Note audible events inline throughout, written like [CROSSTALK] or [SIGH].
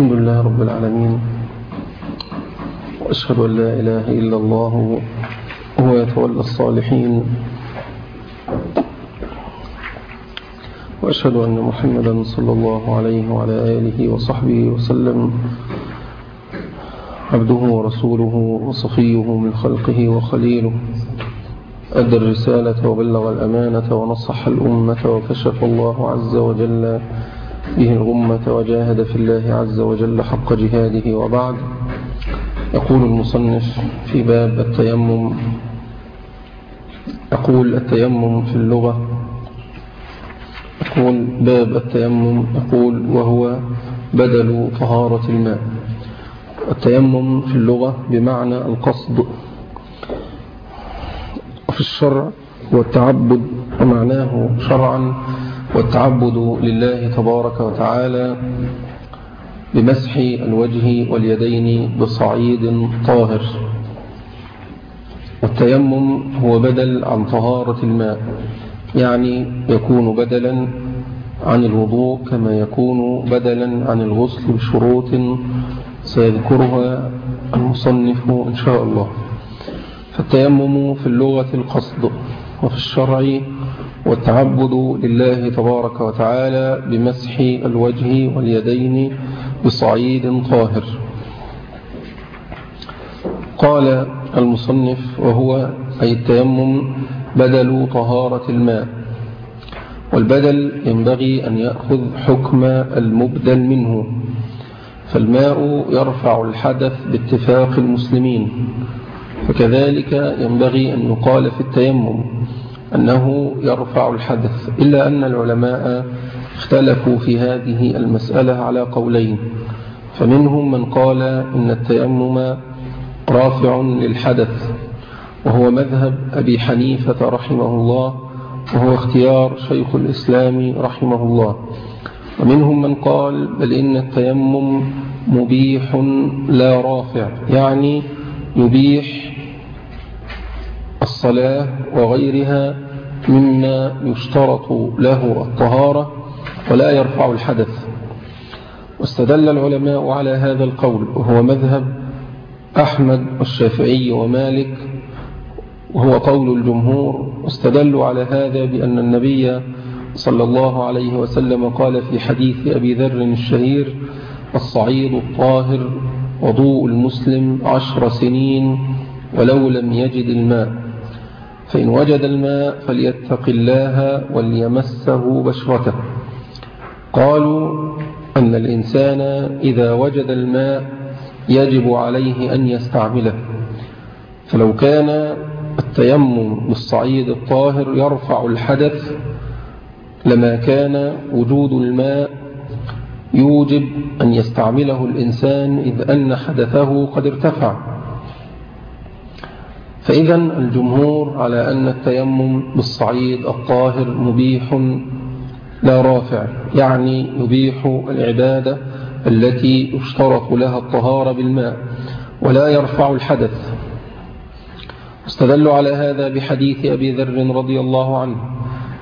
الحمد لله رب العالمين وأشهد أن لا إله إلا الله هو يتولى الصالحين وأشهد أن محمدا صلى الله عليه وعلى آله وصحبه وسلم عبده ورسوله وصفيه من خلقه وخليله أدى الرسالة وبلغ الأمانة ونصح الأمة وكشف الله عز وجل به الغمة وجاهد في الله عز وجل حق جهاده وبعد. يقول المصنف في باب التيمم يقول التيمم في اللغة يقول باب التيمم يقول وهو بدل طهارة الماء. التيمم في اللغة بمعنى القصد في الشرع والتعبد ومعناه شرعا والتعبد لله تبارك وتعالى بمسح الوجه واليدين بصعيد طاهر. والتيمم هو بدل عن طهارة الماء يعني يكون بدلا عن الوضوء كما يكون بدلا عن الغسل بشروط سيذكرها المصنف إن شاء الله. فالتيمم في اللغة القصد وفي الشرع والتعبد لله تبارك وتعالى بمسح الوجه واليدين بصعيد طاهر. قال المصنف وهو أي التيمم بدل طهارة الماء. والبدل ينبغي أن يأخذ حكم المبدل منه. فالماء يرفع الحدث باتفاق المسلمين. فكذلك ينبغي أن يقال في التيمم أنه يرفع الحدث إلا أن العلماء اختلفوا في هذه المسألة على قولين. فمنهم من قال إن التيمم رافع للحدث وهو مذهب أبي حنيفة رحمه الله وهو اختيار شيخ الإسلام رحمه الله. ومنهم من قال بل إن التيمم مبيح لا رافع يعني يبيح الصلاة وغيرها مما يشترط له الطهارة ولا يرفع الحدث. واستدل العلماء على هذا القول وهو مذهب أحمد والشافعي ومالك وهو قول الجمهور. واستدلوا على هذا بأن النبي صلى الله عليه وسلم قال في حديث أبي ذر الشهير الصعيد الطاهر وضوء المسلم عشر سنين ولو لم يجد الماء. فإن وجد الماء فليتق الله وليمسه بشرته. قالوا أن الإنسان إذا وجد الماء يجب عليه أن يستعمله. فلو كان التيمم بالصعيد الطاهر يرفع الحدث لما كان وجود الماء يوجب أن يستعمله الإنسان إذ أن حدثه قد ارتفع. فإذا الجمهور على أن التيمم بالصعيد الطاهر مبيح لا رافع يعني يبيح العبادة التي يشترط لها الطهارة بالماء ولا يرفع الحدث. استدلوا على هذا بحديث أبي ذر رضي الله عنه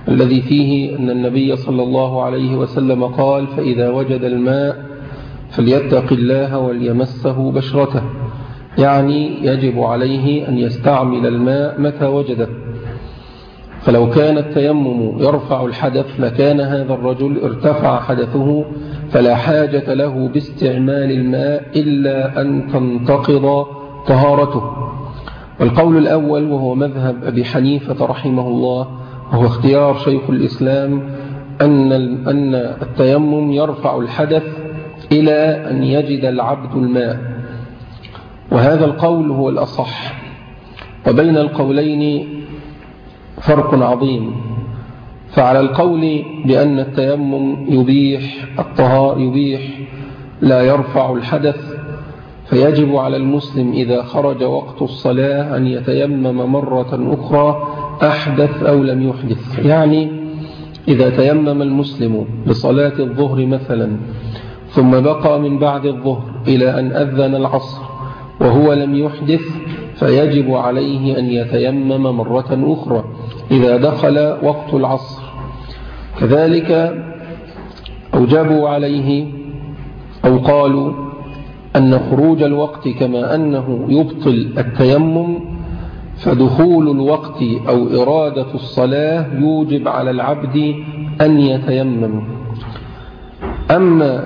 الذي فيه أن النبي صلى الله عليه وسلم قال فإذا وجد الماء فليتق الله وليمسه بشرته. يعني يجب عليه أن يستعمل الماء متى وجده. فلو كان التيمم يرفع الحدث لكان هذا الرجل ارتفع حدثه فلا حاجة له باستعمال الماء إلا أن تنتقض طهارته. والقول الأول وهو مذهب أبي حنيفة رحمه الله وهو اختيار شيخ الإسلام أن أن التيمم يرفع الحدث إلى أن يجد العبد الماء. وهذا القول هو الأصح. وبين القولين فرق عظيم. فعلى القول بأن التيمم يبيح الطهار يبيح لا يرفع الحدث فيجب على المسلم إذا خرج وقت الصلاة أن يتيمم مرة أخرى أحدث أو لم يحدث. يعني إذا تيمم المسلم لصلاة الظهر مثلا ثم بقى من بعد الظهر إلى أن أذن العصر وهو لم يحدث فيجب عليه أن يتيمم مرة أخرى إذا دخل وقت العصر. كذلك أوجبوا عليه أو قالوا أن خروج الوقت كما أنه يبطل التيمم فدخول الوقت أو إرادة الصلاة يوجب على العبد أن يتيمم. أما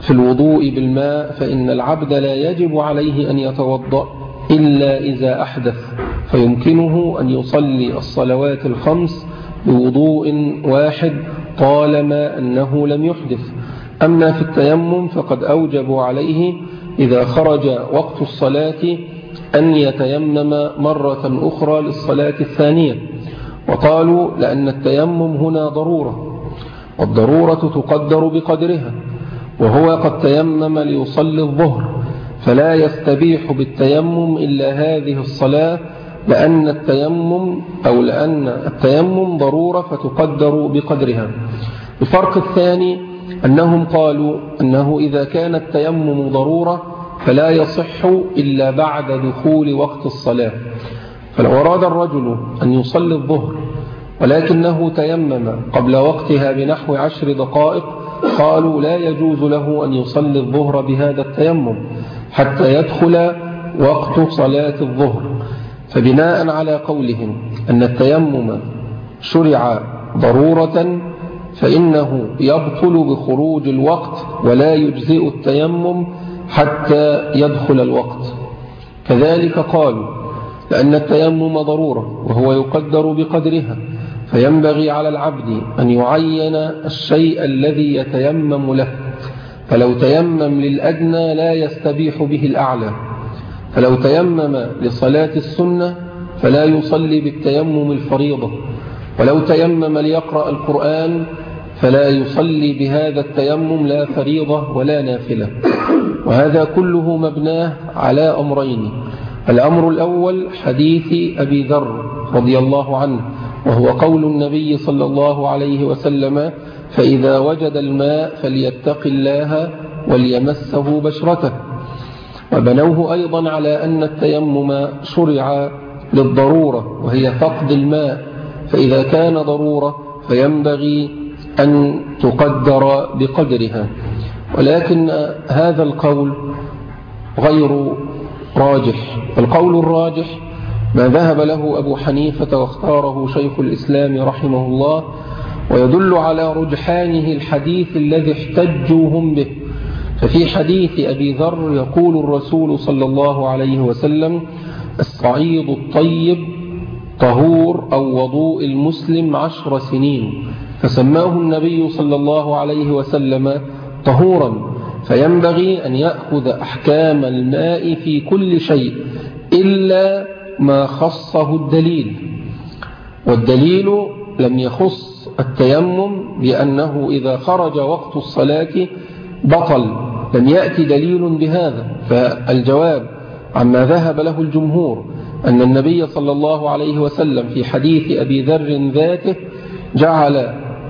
في الوضوء بالماء فإن العبد لا يجب عليه أن يتوضأ إلا إذا أحدث فيمكنه أن يصلي الصلوات الخمس بوضوء واحد طالما أنه لم يحدث. أما في التيمم فقد أوجبوا عليه إذا خرج وقت الصلاة أن يتيمم مرة أخرى للصلاة الثانية. وقالوا لأن التيمم هنا ضرورة والضرورة تقدر بقدرها. وهو قد تيمم ليصلي الظهر فلا يستبيح بالتيمم إلا هذه الصلاة لأن التيمم أو لأن التيمم ضرورة فتقدر بقدرها. الفرق الثاني أنهم قالوا أنه إذا كان التيمم ضرورة فلا يصح إلا بعد دخول وقت الصلاة. فلو أراد الرجل أن يصلي الظهر ولكنه تيمم قبل وقتها بنحو عشر دقائق قالوا لا يجوز له أن يصلي الظهر بهذا التيمم حتى يدخل وقت صلاة الظهر. فبناء على قولهم أن التيمم شرع ضرورة فإنه يبطل بخروج الوقت ولا يجزئ التيمم حتى يدخل الوقت. كذلك قالوا لأن التيمم ضرورة وهو يقدر بقدرها فينبغي على العبد أن يعين الشيء الذي يتيمم له فلو تيمم للأدنى لا يستبيح به الأعلى فلو تيمم لصلاة السنة فلا يصلي بالتيمم الفريضة ولو تيمم ليقرأ القرآن فلا يصلي بهذا التيمم لا فريضة ولا نافلة. وهذا كله مبناه على أمرين الأمر الأول حديث أبي ذر رضي الله عنه وهو قول النبي صلى الله عليه وسلم فإذا وجد الماء فليتق الله وليمسه بشرته. وبنوه أيضا على أن التيمم شرع للضرورة وهي فقد الماء. فإذا كان ضرورة فينبغي أن تقدر بقدرها. ولكن هذا القول غير راجح. القول الراجح ما ذهب له أبو حنيفة واختاره شيخ الإسلام رحمه الله ويدل على رجحانه الحديث الذي احتجوا هم به. ففي حديث أبي ذر يقول الرسول صلى الله عليه وسلم الصعيد الطيب طهور أو وضوء المسلم عشر سنين. فسماه النبي صلى الله عليه وسلم طهورا فينبغي أن يأخذ أحكام الماء في كل شيء إلا ما خصه الدليل والدليل لم يخص التيمم بأنه إذا خرج وقت الصلاة بطل لم يأتي دليل بهذا. فالجواب عما ذهب له الجمهور أن النبي صلى الله عليه وسلم في حديث أبي ذر ذاته جعل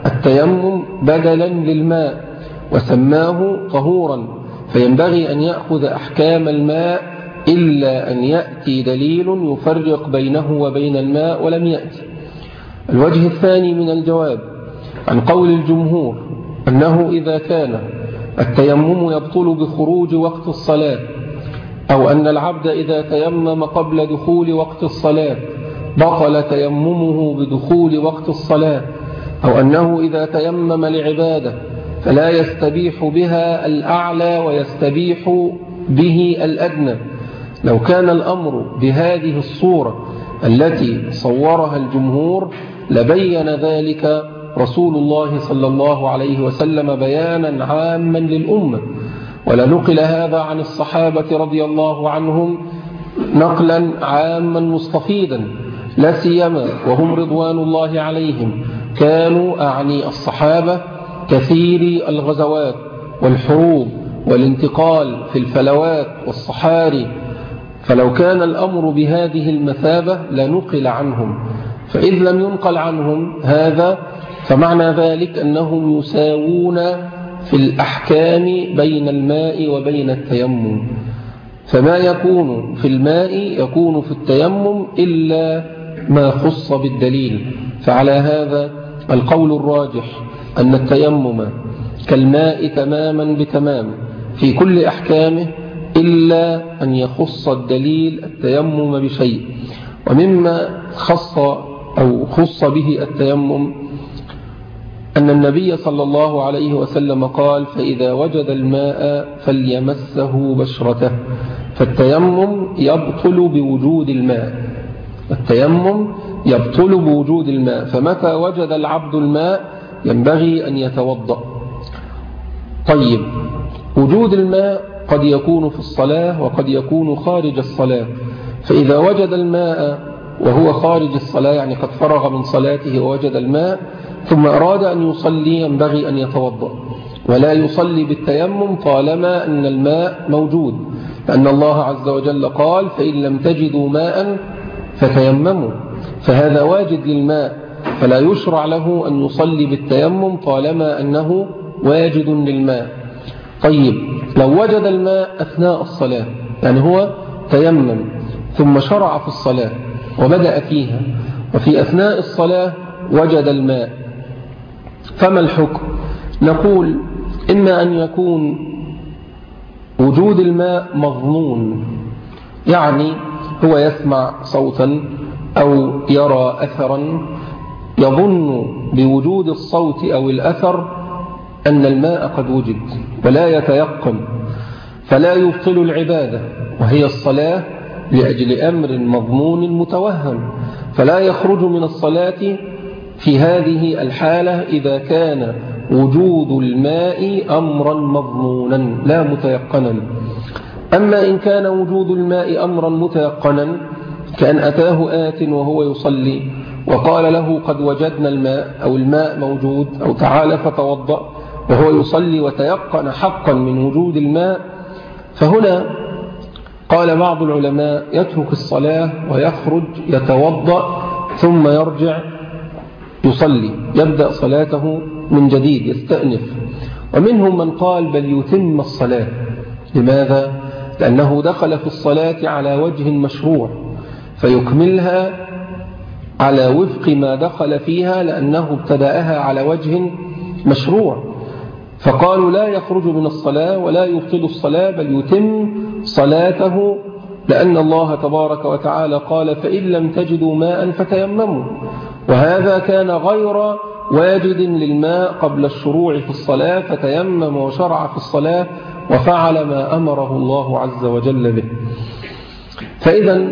التيمم بدلا للماء وسماه طهورا فينبغي أن يأخذ أحكام الماء إلا أن يأتي دليل يفرق بينه وبين الماء ولم يأتي. الوجه الثاني من الجواب عن قول الجمهور أنه إذا كان التيمم يبطل بخروج وقت الصلاة أو أن العبد إذا تيمم قبل دخول وقت الصلاة بطل تيممه بدخول وقت الصلاة أو أنه إذا تيمم لعبادة فلا يستبيح بها الأعلى ويستبيح به الأدنى. لو كان الأمر بهذه الصورة التي صورها الجمهور لبين ذلك رسول الله صلى الله عليه وسلم بيانا عاما للأمة. ولنقل هذا عن الصحابة رضي الله عنهم نقلا عاما مستفيدا لا سيما وهم رضوان الله عليهم. كانوا أعني الصحابة كثير الغزوات والحروب والانتقال في الفلوات والصحاري فلو كان الأمر بهذه المثابة لنقل عنهم. فإذ لم ينقل عنهم هذا فمعنى ذلك أنهم يساوون في الأحكام بين الماء وبين التيمم. فما يكون في الماء يكون في التيمم إلا ما خص بالدليل. فعلى هذا القول الراجح أن التيمم كالماء تماما بتمام في كل أحكامه إلا أن يخص الدليل التيمم بشيء ومما خص أو خص به التيمم أن النبي صلى الله عليه وسلم قال فإذا وجد الماء فليمسه بشرته فالتيمم يبطل بوجود الماء التيمم يبطل بوجود الماء فمتى وجد العبد الماء ينبغي أن يتوضأ. طيب وجود الماء قد يكون في الصلاة وقد يكون خارج الصلاة. فإذا وجد الماء وهو خارج الصلاة يعني قد فرغ من صلاته ووجد الماء ثم أراد أن يصلي ينبغي أن يتوضأ. ولا يصلي بالتيمم طالما أن الماء موجود. لأن الله عز وجل قال فإن لم تجدوا ماء فتيمموا. فهذا واجد للماء. فلا يشرع له أن يصلي بالتيمم طالما أنه واجد للماء. طيب لو وجد الماء أثناء الصلاة يعني هو تيمم ثم شرع في الصلاة وبدأ فيها وفي أثناء الصلاة وجد الماء. فما الحكم؟ نقول إما أن يكون وجود الماء مظنون يعني هو يسمع صوتا أو يرى أثرا يظن بوجود الصوت أو الأثر أن الماء قد وجد ولا يتيقن فلا يبطل العبادة وهي الصلاة لأجل أمر مضمون متوهم فلا يخرج من الصلاة في هذه الحالة إذا كان وجود الماء أمرا مضمونا لا متيقنا. أما إن كان وجود الماء أمرا متيقنا كأن أتاه آت وهو يصلي وقال له قد وجدنا الماء أو الماء موجود أو تعال فتوضأ وهو يصلي وتيقن حقا من وجود الماء فهنا قال بعض العلماء يترك الصلاة ويخرج يتوضأ ثم يرجع يصلي يبدأ صلاته من جديد يستأنف. ومنهم من قال بل يتم الصلاة. لماذا؟ لأنه دخل في الصلاة على وجه مشروع فيكملها على وفق ما دخل فيها لأنه ابتدأها على وجه مشروع. فقالوا لا يخرج من الصلاة ولا يبطل الصلاة بل يتم صلاته لأن الله تبارك وتعالى قال فإن لم تجدوا ماء فتيمموا. وهذا كان غير واجد للماء قبل الشروع في الصلاة فتيمم وشرع في الصلاة وفعل ما أمره الله عز وجل به. فإذا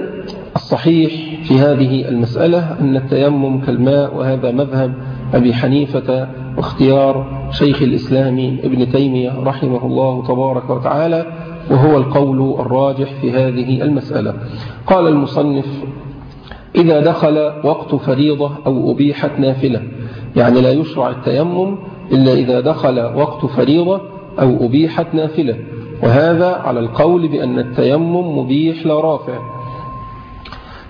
الصحيح في هذه المسألة أن التيمم كالماء وهذا مذهب أبي حنيفة واختيار شيخ الإسلام ابن تيمية رحمه الله تبارك وتعالى وهو القول الراجح في هذه المسألة. قال المصنف إذا دخل وقت فريضة أو أبيحت نافلة يعني لا يشرع التيمم إلا إذا دخل وقت فريضة أو أبيحت نافلة. وهذا على القول بأن التيمم مبيح لا رافع.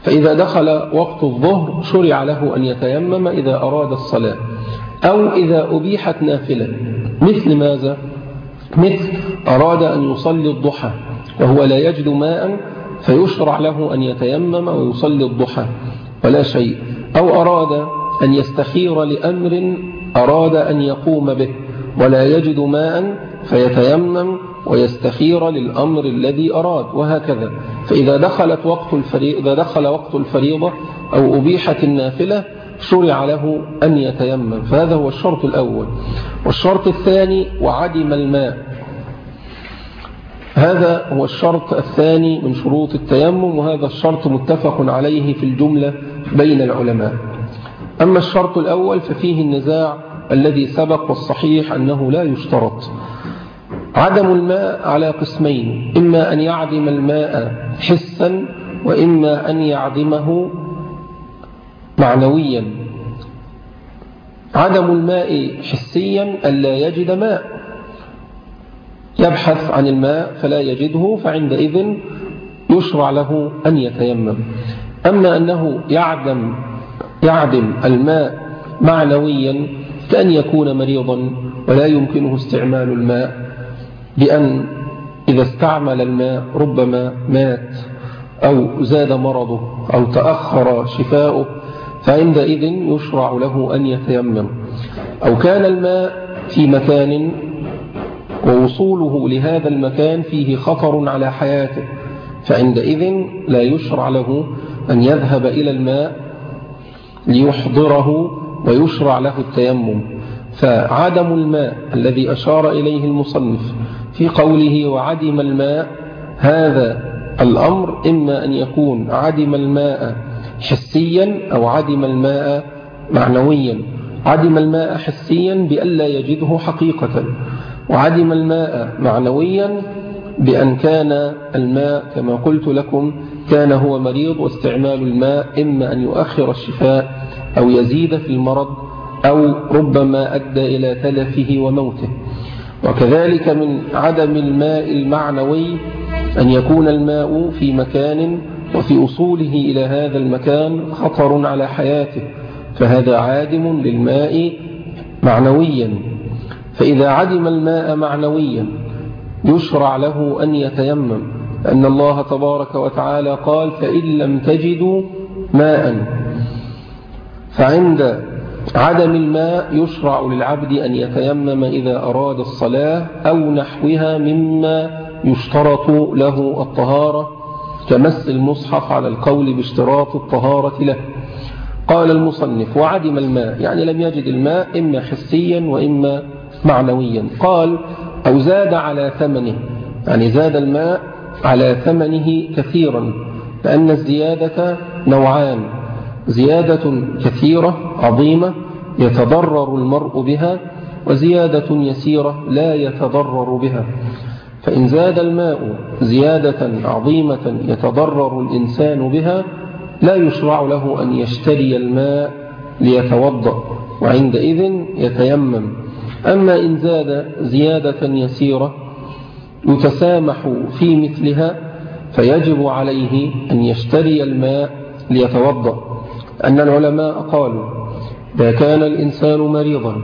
فإذا دخل وقت الظهر شرع له أن يتيمم إذا أراد الصلاة أو إذا أبيحت نافلة. مثل ماذا؟ مثل أراد أن يصلي الضحى وهو لا يجد ماء فيشرع له أن يتيمم ويصلي الضحى ولا شيء. أو أراد أن يستخير لأمر أراد أن يقوم به ولا يجد ماء فيتيمم ويستخير للأمر الذي أراد وهكذا. فإذا دخلت وقت الفريضة إذا دخل وقت الفريضة أو أبيحت النافلة شرع له أن يتيمم فهذا هو الشرط الأول. والشرط الثاني وعدم الماء. هذا هو الشرط الثاني من شروط التيمم وهذا الشرط متفق عليه في الجملة بين العلماء. أما الشرط الأول ففيه النزاع الذي سبق والصحيح أنه لا يشترط. عدم الماء على قسمين إما أن يعدم الماء حسا وإما أن يعدمه معنويا. عدم الماء حسيا ألا يجد ماء. يبحث عن الماء فلا يجده فعندئذ يشرع له أن يتيمم. أما أنه يعدم, يعدم الماء معنويا كأن يكون مريضا ولا يمكنه استعمال الماء. بأن إذا استعمل الماء ربما مات أو زاد مرضه أو تأخر شفاؤه فعندئذ يشرع له أن يتيمم. أو كان الماء في مكان ووصوله لهذا المكان فيه خطر على حياته فعندئذ لا يشرع له أن يذهب إلى الماء ليحضره ويشرع له التيمم. فعدم الماء الذي أشار إليه المصنف في قوله وعدم الماء هذا الأمر إما أن يكون عدم الماء حسيا أو عدم الماء معنويا. عدم الماء حسيا بألا يجده حقيقة وعدم الماء معنويا بأن كان الماء كما قلت لكم كان هو مريض واستعمال الماء إما أن يؤخر الشفاء أو يزيد في المرض أو ربما أدى إلى تلفه وموته. وكذلك من عدم الماء المعنوي أن يكون الماء في مكان وفي أصوله إلى هذا المكان خطر على حياته فهذا عادم للماء معنويا. فإذا عدم الماء معنويا يشرع له أن يتيمم أن الله تبارك وتعالى قال فإن لم تجدوا ماء فعند عدم الماء يشرع للعبد أن يتيمم إذا أراد الصلاة أو نحوها مما يشترط له الطهارة كمس المصحف على القول باشتراط الطهارة له. قال المصنف وعدم الماء يعني لم يجد الماء إما حسيا وإما معنويا. قال أو زاد على ثمنه يعني زاد الماء على ثمنه كثيرا لأن الزيادة نوعان زيادة كثيرة عظيمة يتضرر المرء بها وزيادة يسيرة لا يتضرر بها. فإن زاد الماء زيادة عظيمة يتضرر الإنسان بها لا يشرع له أن يشتري الماء ليتوضأ وعندئذ يتيمم. أما إن زاد زيادة يسيرة يتسامح في مثلها فيجب عليه أن يشتري الماء ليتوضأ. أن العلماء قالوا إذا كان الإنسان مريضا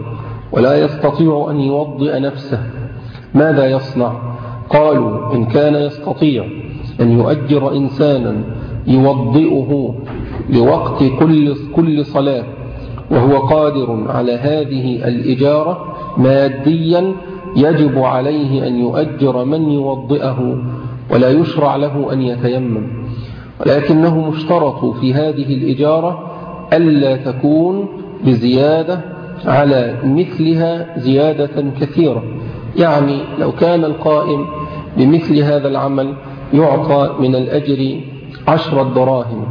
ولا يستطيع أن يوضئ نفسه ماذا يصنع؟ قالوا إن كان يستطيع أن يؤجر إنسانا يوضئه لوقت كل, كل صلاة وهو قادر على هذه الإجارة ماديا يجب عليه أن يؤجر من يوضئه ولا يشرع له أن يتيمم. ولكنه مشترط في هذه الإجارة ألا تكون بزيادة على مثلها زيادة كثيرة. يعني لو كان القائم بمثل هذا العمل يعطى من الأجر عشرة دراهم.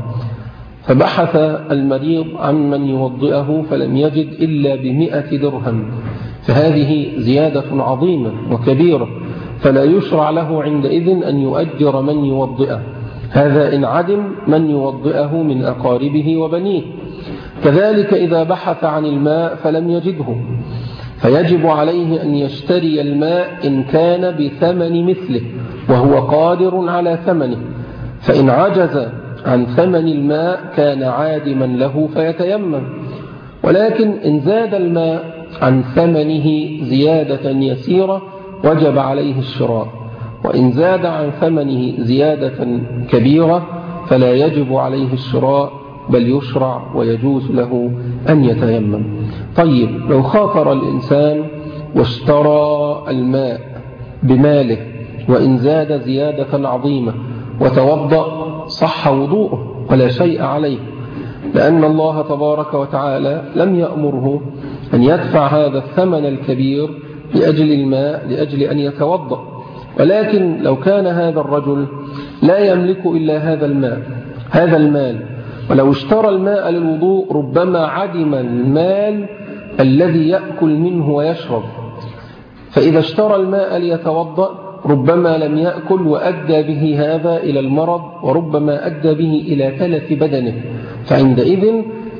فبحث المريض عن من يوضئه فلم يجد إلا بمئة درهم. فهذه زيادة عظيمة وكبيرة فلا يشرع له عندئذ أن يؤجر من يوضئه. هذا إن عدم من يوضئه من أقاربه وبنيه. كذلك إذا بحث عن الماء فلم يجده. فيجب عليه أن يشتري الماء إن كان بثمن مثله وهو قادر على ثمنه. فإن عجز عن ثمن الماء كان عادما له فيتيمم. ولكن إن زاد الماء عن ثمنه زيادة يسيرة وجب عليه الشراء. وإن زاد عن ثمنه زيادة كبيرة فلا يجب عليه الشراء بل يشرع ويجوز له أن يتيمم. طيب لو خاطر الإنسان واشترى الماء بماله وإن زاد زيادة عظيمة وتوضأ صح وضوءه ولا شيء عليه لأن الله تبارك وتعالى لم يأمره أن يدفع هذا الثمن الكبير لأجل الماء لأجل أن يتوضأ. ولكن لو كان هذا الرجل لا يملك إلا هذا الماء هذا المال ولو اشترى الماء للوضوء ربما عدم المال الذي يأكل منه ويشرب. فإذا اشترى الماء ليتوضأ ربما لم يأكل وأدى به هذا إلى المرض وربما أدى به إلى تلف بدنه. فعندئذ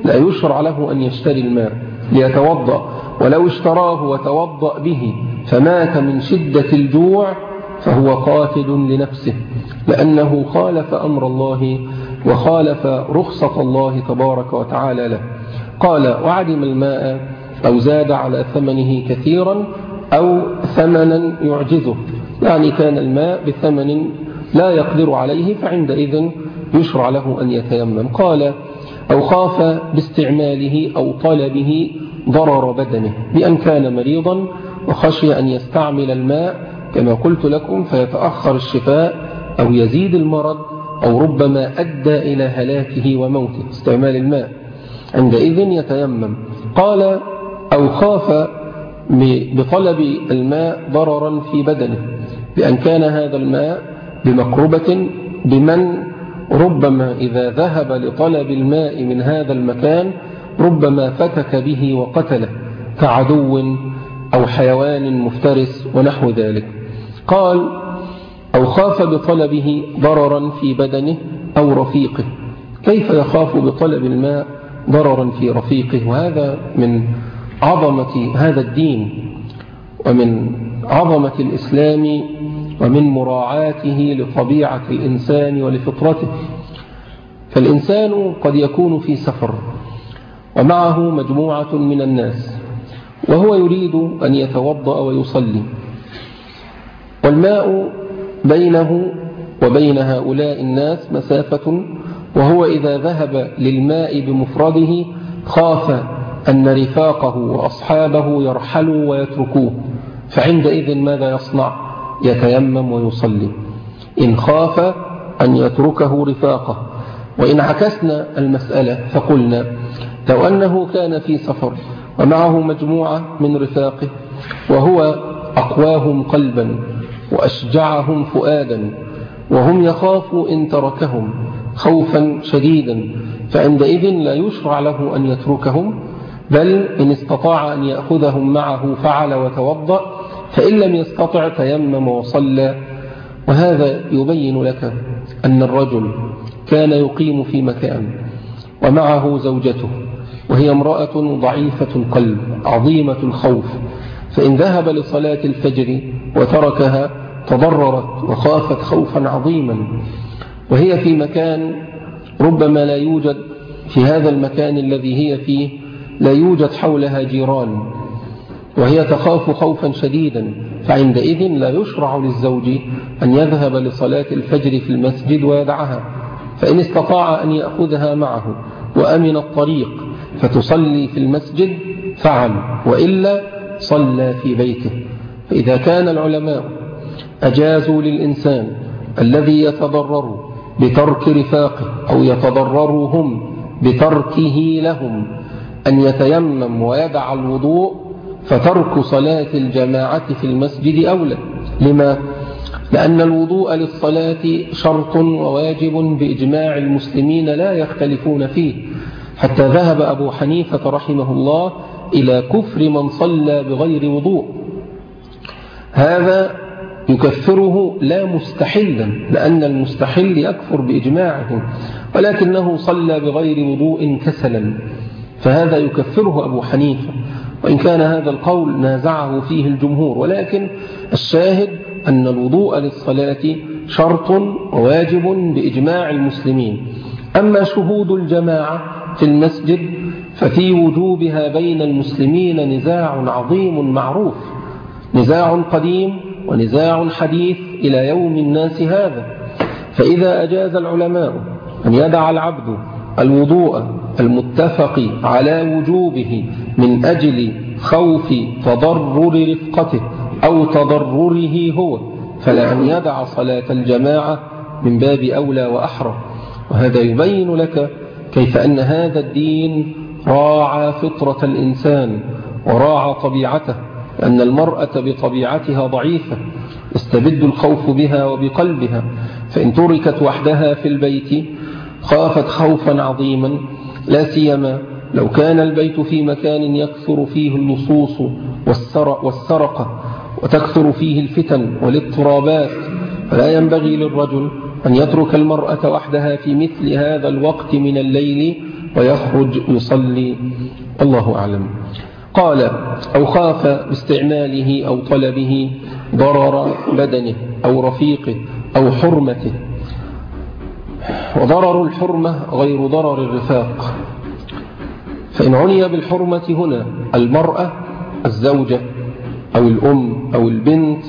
لا يشرع له أن يشتري الماء ليتوضأ. ولو اشتراه وتوضأ به فمات من شدة الجوع فهو قاتل لنفسه لأنه خالف أمر الله وخالف رخصة الله تبارك وتعالى له. قال وعدم الماء أو زاد على ثمنه كثيرا أو ثمنا يعجزه. يعني كان الماء بثمن لا يقدر عليه فعندئذ يشرع له أن يتيمم. قال أو خاف باستعماله أو طلبه ضرر بدنه بأن كان مريضا وخشي أن يستعمل الماء كما قلت لكم فيتأخر الشفاء أو يزيد المرض أو ربما أدى إلى هلاكه وموته استعمال الماء. عندئذ يتيمم. قال أو خاف بطلب الماء ضررا في بدنه بأن كان هذا الماء بمقربة بمن ربما إذا ذهب لطلب الماء من هذا المكان ربما فتك به وقتله كعدو أو حيوان مفترس ونحو ذلك. قال أو خاف بطلبه ضررا في بدنه أو رفيقه. كيف يخاف بطلب الماء ضررا في رفيقه؟ وهذا من عظمة هذا الدين ومن عظمة الإسلام ومن مراعاته لطبيعة الإنسان ولفطرته. فالإنسان قد يكون في سفر ومعه مجموعة من الناس وهو يريد أن يتوضأ ويصلي. والماء بينه وبين هؤلاء الناس مسافة وهو إذا ذهب للماء بمفرده خاف أن رفاقه وأصحابه يرحلوا ويتركوه فعندئذ ماذا يصنع؟ يتيمم ويصلي. إن خاف أن يتركه رفاقه. وإن عكسنا المسألة فقلنا لو أنه كان في سفر ومعه مجموعة من رفاقه وهو أقواهم قلبا وأشجعهم فؤادا وهم يخافوا إن تركهم خوفا شديدا فعندئذ لا يشرع له أن يتركهم بل إن استطاع أن يأخذهم معه فعل وتوضأ فإن لم يستطع تيمم وصلى. وهذا يبين لك أن الرجل كان يقيم في مكان ومعه زوجته وهي امرأة ضعيفة القلب عظيمة الخوف. فإن ذهب لصلاة الفجر وتركها تضررت وخافت خوفا عظيما. وهي في مكان ربما لا يوجد في هذا المكان الذي هي فيه لا يوجد حولها جيران وهي تخاف خوفا شديدا فعندئذ لا يشرع للزوج أن يذهب لصلاة الفجر في المسجد ويدعها فإن استطاع أن يأخذها معه وأمن الطريق فتصلي في المسجد فعل وإلا صلى في بيته. فإذا كان العلماء أجازوا للإنسان الذي يتضرر بترك رفاقه أو يتضررهم بتركه لهم أن يتيمم ويدع الوضوء فترك صلاة الجماعة في المسجد أولى. لما؟ لأن الوضوء للصلاة شرط وواجب بإجماع المسلمين لا يختلفون فيه. حتى ذهب أبو حنيفة رحمه الله إلى كفر من صلى بغير وضوء. هذا يكفره لا مستحلا لأن المستحل يكفر بإجماعه ولكنه صلى بغير وضوء كسلا فهذا يكفره أبو حنيفة وإن كان هذا القول نازعه فيه الجمهور ولكن الشاهد أن الوضوء للصلاة شرط وواجب بإجماع المسلمين. أما شهود الجماعة في المسجد ففي وجوبها بين المسلمين نزاع عظيم معروف. نزاع قديم ونزاع حديث إلى يوم الناس هذا. فإذا أجاز العلماء أن يدع العبد الوضوء المتفق على وجوبه من أجل خوف تضرر رفقته أو تضرره هو فلا أن يدع صلاة الجماعة من باب أولى وأحرى. وهذا يبين لك كيف أن هذا الدين راعى فطرة الإنسان وراعى طبيعته. أن المرأة بطبيعتها ضعيفة يستبد الخوف بها وبقلبها فإن تركت وحدها في البيت خافت خوفا عظيما لا سيما لو كان البيت في مكان يكثر فيه اللصوص والسرقة وتكثر فيه الفتن والاضطرابات فلا ينبغي للرجل أن يترك المرأة وحدها في مثل هذا الوقت من الليل ويخرج يصلي. الله أعلم. قال أو خاف باستعماله أو طلبه ضرر بدنه أو رفيقه أو حرمته. وضرر الحرمة غير ضرر الرفاق. فإن عني بالحرمة هنا المرأة الزوجة أو الأم أو البنت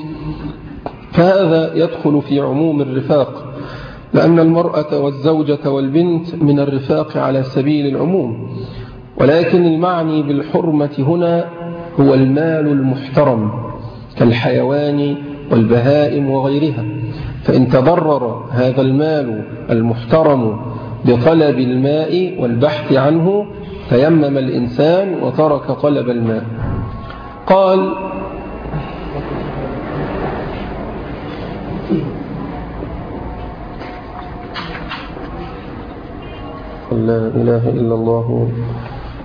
فهذا يدخل في عموم الرفاق لأن المرأة والزوجة والبنت من الرفاق على سبيل العموم. ولكن المعني بالحرمة هنا هو المال المحترم كالحيوان والبهائم وغيرها. فإن تضرر هذا المال المحترم بطلب الماء والبحث عنه تيمم الإنسان وترك طلب الماء. قال لا إله إلا الله.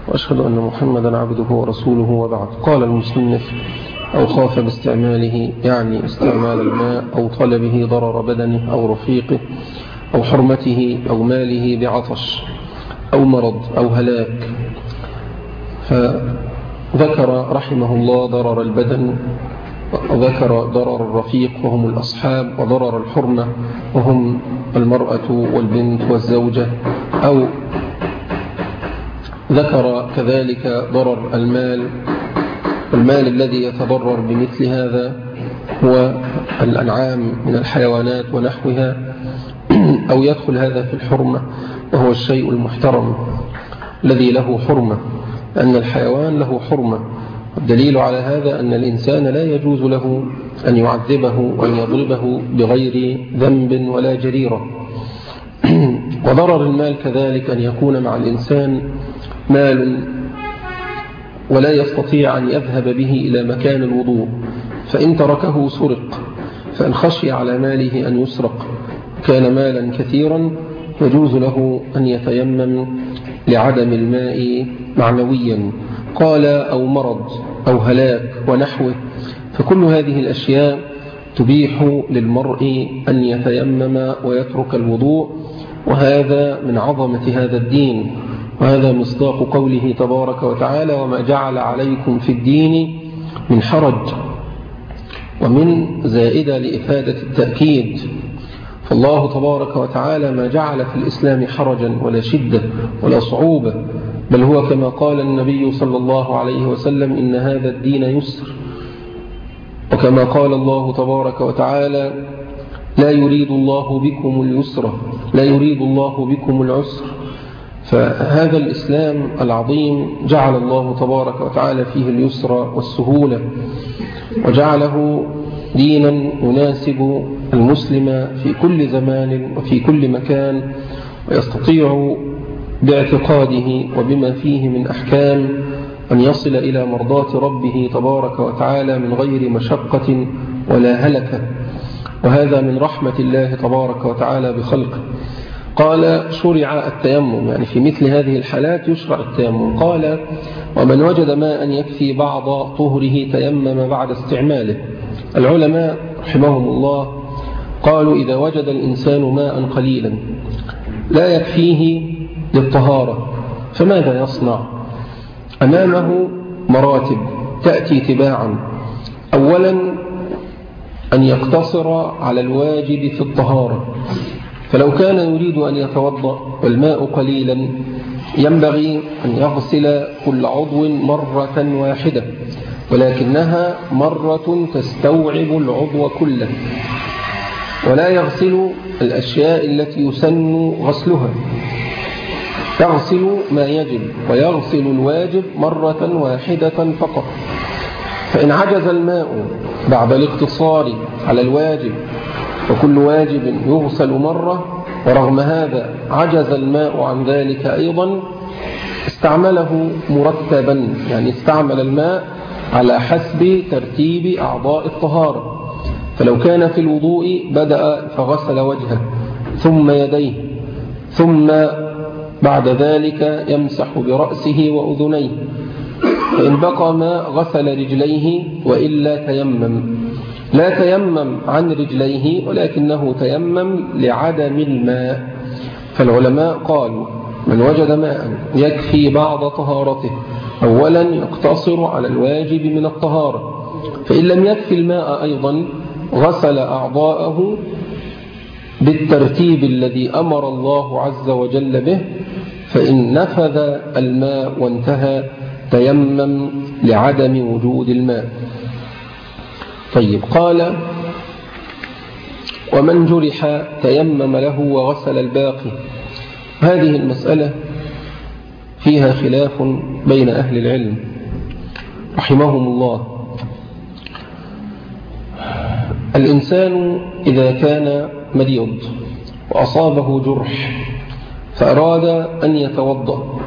وأشهد أن محمدا عبده ورسوله وبعد. قال المصنف أو خاف باستعماله يعني استعمال الماء أو طلبه ضرر بدنه أو رفيقه أو حرمته أو ماله بعطش أو مرض أو هلاك. فذكر رحمه الله ضرر البدن وذكر ضرر الرفيق وهم الأصحاب وضرر الحرمة وهم المرأة والبنت والزوجة أو ذكر كذلك ضرر المال المال الذي يتضرر بمثل هذا هو الأنعام من الحيوانات ونحوها أو يدخل هذا في الحرمة وهو الشيء المحترم الذي له حرمة. أن الحيوان له حرمة. الدليل على هذا أن الإنسان لا يجوز له أن يعذبه وأن يضربه بغير ذنب ولا جريرة. [CLEARS THROAT] وضرر المال كذلك أن يكون مع الإنسان مال ولا يستطيع أن يذهب به إلى مكان الوضوء فإن تركه سرق فإن خشي على ماله أن يسرق كان مالا كثيرا يجوز له أن يتيمم لعدم الماء معنويا. قال أو مرض أو هلاك ونحوه فكل هذه الأشياء تبيح للمرء أن يتيمم ويترك الوضوء وهذا من عظمة هذا الدين. وهذا مصداق قوله تبارك وتعالى وما جعل عليكم في الدين من حرج ومن زائدة لإفادة التأكيد. فالله تبارك وتعالى ما جعل في الإسلام حرجا ولا شدة ولا صعوبة بل هو كما قال النبي صلى الله عليه وسلم إن هذا الدين يسر. وكما قال الله تبارك وتعالى لا يريد الله بكم اليسر لا يريد الله بكم العسر. فهذا الإسلام العظيم جعل الله تبارك وتعالى فيه اليسر والسهولة وجعله دينا يناسب المسلم في كل زمان وفي كل مكان ويستطيع باعتقاده وبما فيه من أحكام أن يصل إلى مرضاة ربه تبارك وتعالى من غير مشقة ولا هلكة. وهذا من رحمة الله تبارك وتعالى بخلقه. قال شرع التيمم يعني في مثل هذه الحالات يشرع التيمم. قال ومن وجد ماء يكفي بعض طهره تيمم بعد استعماله. العلماء رحمهم الله قالوا إذا وجد الإنسان ماء قليلا لا يكفيه للطهارة فماذا يصنع؟ أمامه مراتب تأتي تباعا. أولا أن يقتصر على الواجب في الطهارة فلو كان يريد أن يتوضأ والماء قليلا ينبغي أن يغسل كل عضو مرة واحدة ولكنها مرة تستوعب العضو كله. ولا يغسل الأشياء التي يسن غسلها. يغسل ما يجب ويغسل الواجب مرة واحدة فقط. فإن عجز الماء بعد الاقتصار على الواجب وكل واجب يغسل مرة ورغم هذا عجز الماء عن ذلك أيضا استعمله مرتبا يعني استعمل الماء على حسب ترتيب أعضاء الطهارة. فلو كان في الوضوء بدأ فغسل وجهه ثم يديه ثم بعد ذلك يمسح برأسه وأذنيه. فإن بقى ما غسل رجليه وإلا تيمم. لا تيمم عن رجليه ولكنه تيمم لعدم الماء. فالعلماء قالوا من وجد ماء يكفي بعض طهارته أولا يقتصر على الواجب من الطهارة فإن لم يكفي الماء أيضا غسل أعضاءه بالترتيب الذي أمر الله عز وجل به فإن نفذ الماء وانتهى تيمم لعدم وجود الماء. طيب قال ومن جرح تيمم له وغسل الباقي. هذه المسألة فيها خلاف بين أهل العلم رحمهم الله. الإنسان إذا كان مريض وأصابه جرح فأراد أن يتوضأ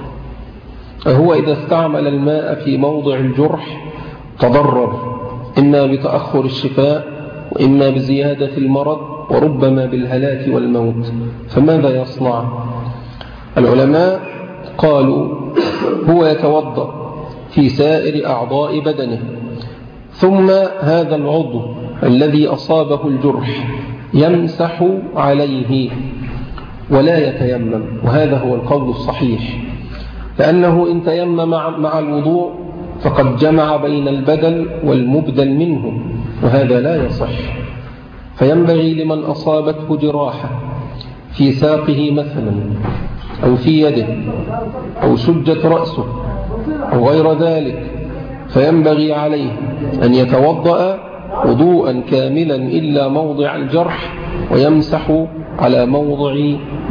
فهو إذا استعمل الماء في موضع الجرح تضرر. إما بتأخر الشفاء وإما بزيادة المرض وربما بالهلاك والموت فماذا يصنع؟ العلماء قالوا هو يتوضأ في سائر أعضاء بدنه ثم هذا العضو الذي أصابه الجرح يمسح عليه ولا يتيمم وهذا هو القول الصحيح لأنه إن تيمم مع الوضوء فقد جمع بين البدل والمبدل منه وهذا لا يصح. فينبغي لمن أصابته جراحة في ساقه مثلا أو في يده أو شجت رأسه أو غير ذلك فينبغي عليه أن يتوضأ وضوءا كاملا إلا موضع الجرح ويمسح على موضع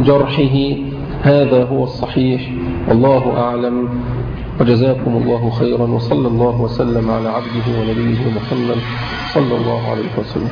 جرحه. هذا هو الصحيح والله أعلم. وجزاكم الله خيرا وصلى الله وسلم على عبده ونبيه محمد صلى الله عليه وسلم.